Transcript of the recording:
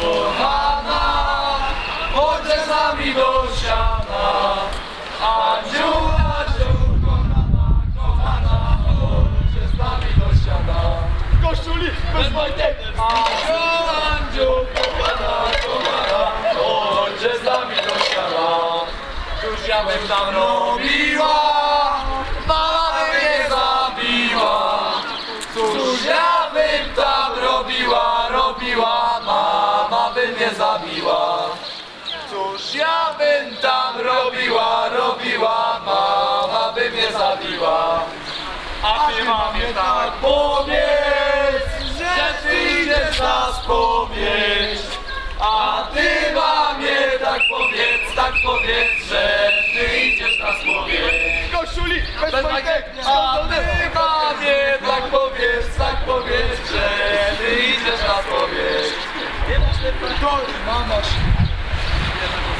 kochana, chodź z nami do siana. Andziu, Andziu, kochana, kochana, chodź z nami do siana. Koszuli, bez majtek. Andziu, Andziu, kochana, kochana, chodź z nami do siana. Cóż ja bym tam robiła, mama mnie zabiła. Cóż ja bym tam by mnie zabiła. Cóż ja bym tam robiła, robiła, mama by mnie zabiła. A ty mamie tak powiedz, że ty idziesz na spowiedź. A ty mamie tak powiedz, tak powiedz, że ty idziesz na spowiedź. Koszuli, bez Bez majtek, A ty mamie idziesz